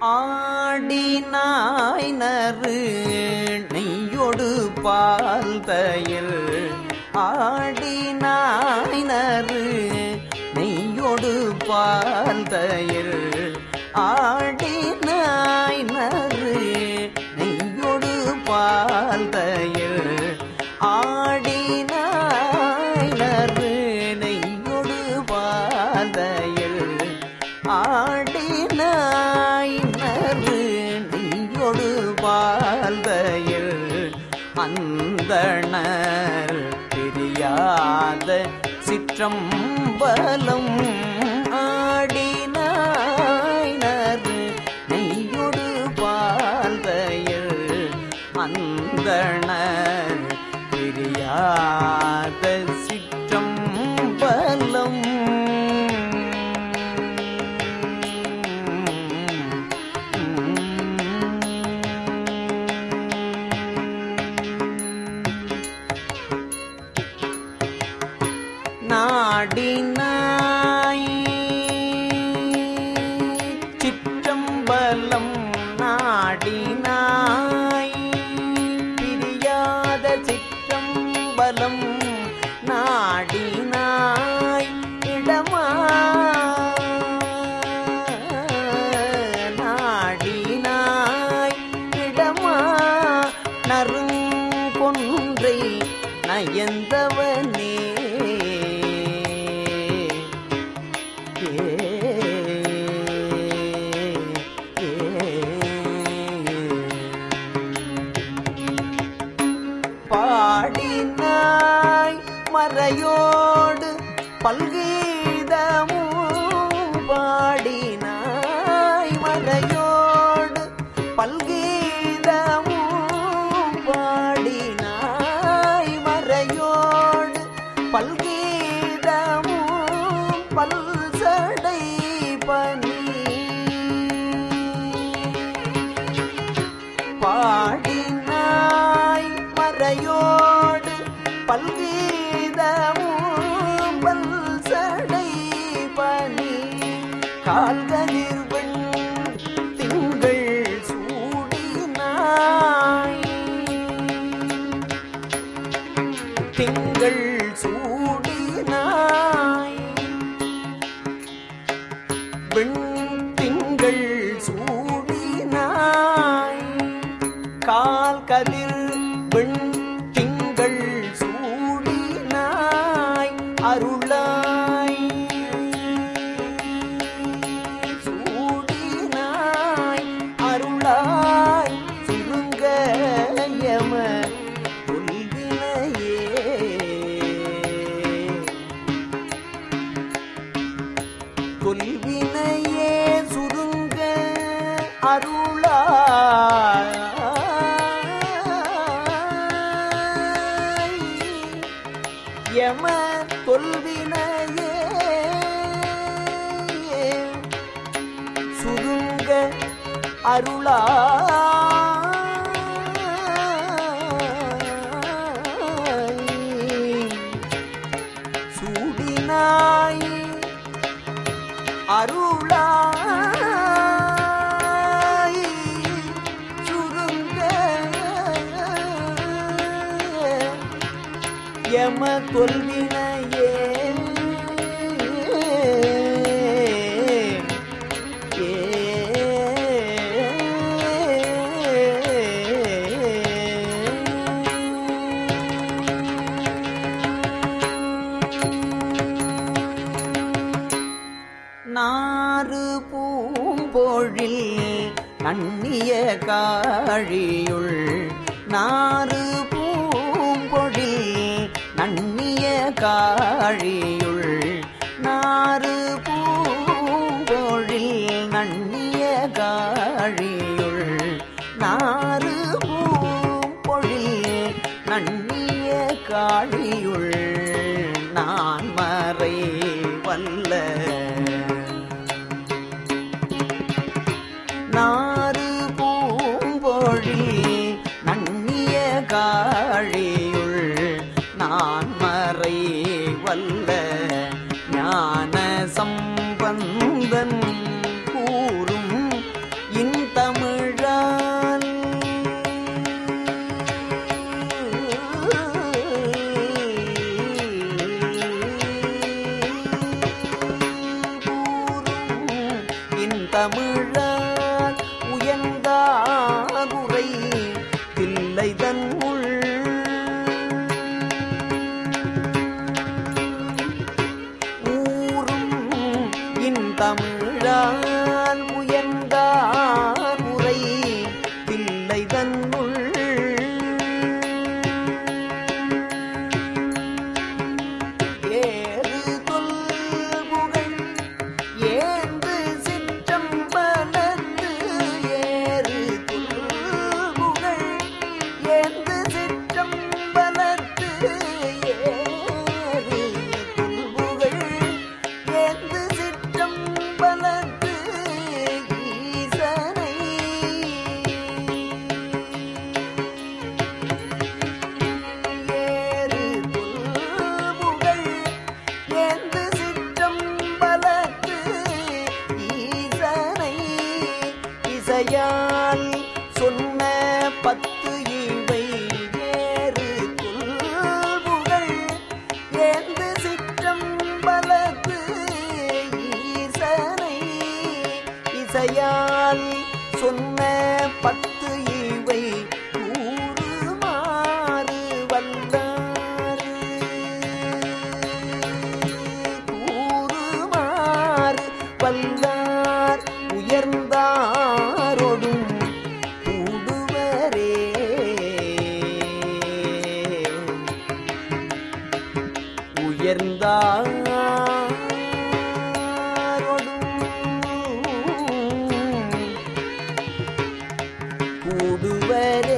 ஆடினாய் நறு நெய்யொடு பால் தயில் ஆடினாய் நறு நெய்யொடு பால் தயில் ஆடினாய் நறு நெய்யொடு பால் தயில் ஆடினாய் நறு நெய்யொடு பால் தயில் ஆடி அந்தணர் தெரியாத சிற்றம்பலம் நாடினாய். சிற்றம்பலம் நாடினாய். பிரியாத சிற்றம்பலம் நாடினாய். இடமா நாடினாய். இடமா நறுங்கொன்றை நயந்தவனே. மறையோடு பல்கீதமும் பாடினாய் மறையோடு பல்கீதமும் பாடினாய் மறையோடு பல்கீதமும் பல்சடை பனி பாடினாய் மறையோடு பல்கீ திங்கள் சூடினாய். வெண் திங்கள் சூடினாய். கால் கதிர் வெண் திங்கள் அருளா யம கொல்வினையே சுருங்க அருளா யம கொல்வினையே நாறு பூம்பொழில் நன்னிய காழியுள் நாறு நன்னிய காழியுள் நாறு பூம்பொழில் நன்னிய காழியுள் நாறு பூம்பொழில் நன்னிய காழியுள் நான் மறை வல்ல мы. உயர்ந்தார் கூடுவரே